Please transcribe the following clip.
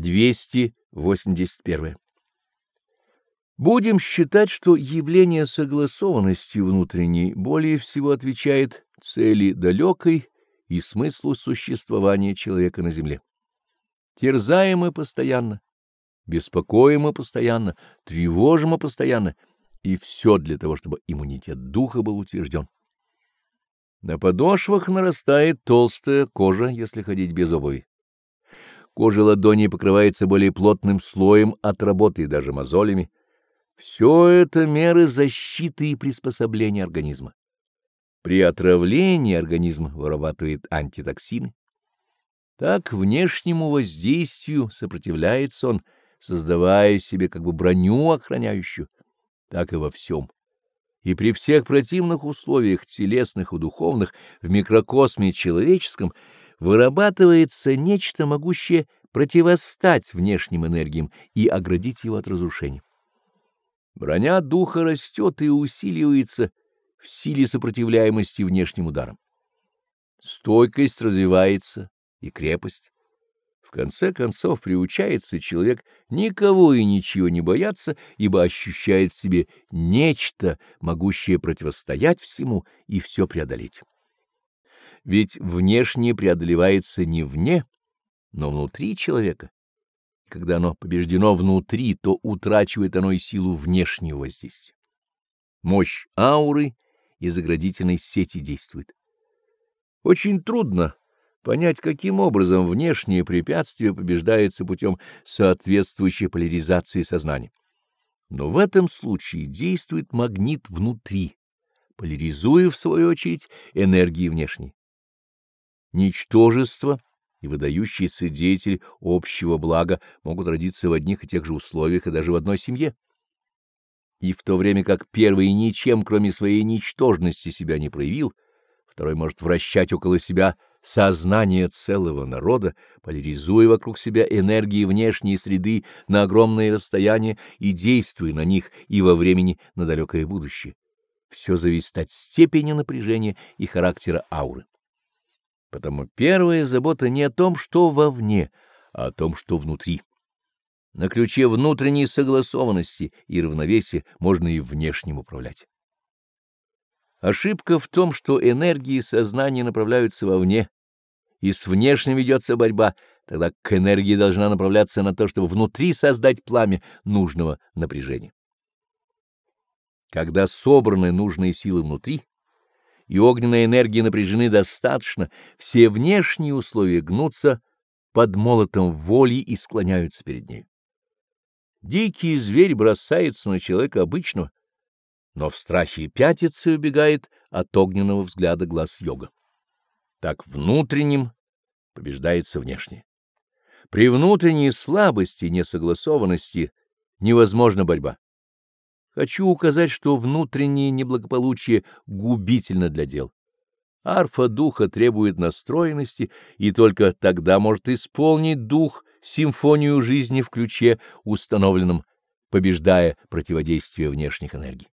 281. Будем считать, что явление согласованности внутренней более всего отвечает цели далекой и смыслу существования человека на земле. Терзаемы постоянно, беспокоимы постоянно, тревожимы постоянно, и все для того, чтобы иммунитет духа был утвержден. На подошвах нарастает толстая кожа, если ходить без обуви. Кожа ладони покрывается более плотным слоем от работы и даже мозолями. Все это меры защиты и приспособления организма. При отравлении организм вырабатывает антитоксины. Так внешнему воздействию сопротивляется он, создавая себе как бы броню охраняющую, так и во всем. И при всех противных условиях телесных и духовных в микрокосме человеческом вырабатывается нечто, могущее противостать внешним энергиям и оградить его от разрушения. Броня духа растет и усиливается в силе сопротивляемости внешним ударам. Стойкость развивается и крепость. В конце концов приучается человек никого и ничего не бояться, ибо ощущает в себе нечто, могущее противостоять всему и все преодолеть. Ведь внешнее преодолевается не вне, но внутри человека. Когда оно побеждено внутри, то утрачивает оно и силу внешнего воздействия. Мощь ауры и заградительной сети действует. Очень трудно понять, каким образом внешнее препятствие побеждается путем соответствующей поляризации сознания. Но в этом случае действует магнит внутри, поляризуя, в свою очередь, энергии внешней. Ничтожество и выдающийся деятель общего блага могут родиться в одних и тех же условиях и даже в одной семье. И в то время как первый ничем, кроме своей ничтожности, себя не проявил, второй может вращать около себя сознание целого народа, поляризуя вокруг себя энергии внешней среды на огромные расстояния и действуя на них и во времени на далекое будущее. Все зависит от степени напряжения и характера ауры. Потому первая забота не о том, что вовне, а о том, что внутри. На ключе внутренней согласованности и равновесия можно и внешним управлять. Ошибка в том, что энергии сознания направляются вовне, и с внешним ведется борьба, тогда к энергии должна направляться на то, чтобы внутри создать пламя нужного напряжения. Когда собраны нужные силы внутри, и огненной энергии напряжены достаточно, все внешние условия гнутся под молотом воли и склоняются перед ней. Дикий зверь бросается на человека обычного, но в страхе пятится и убегает от огненного взгляда глаз йога. Так внутренним побеждается внешнее. При внутренней слабости и несогласованности невозможна борьба. Хочу указать, что внутреннее неблагополучие губительно для дел. Арфа духа требует настроенности, и только тогда может исполнить дух симфонию жизни в ключе, установленном, побеждая противодействие внешних энергий.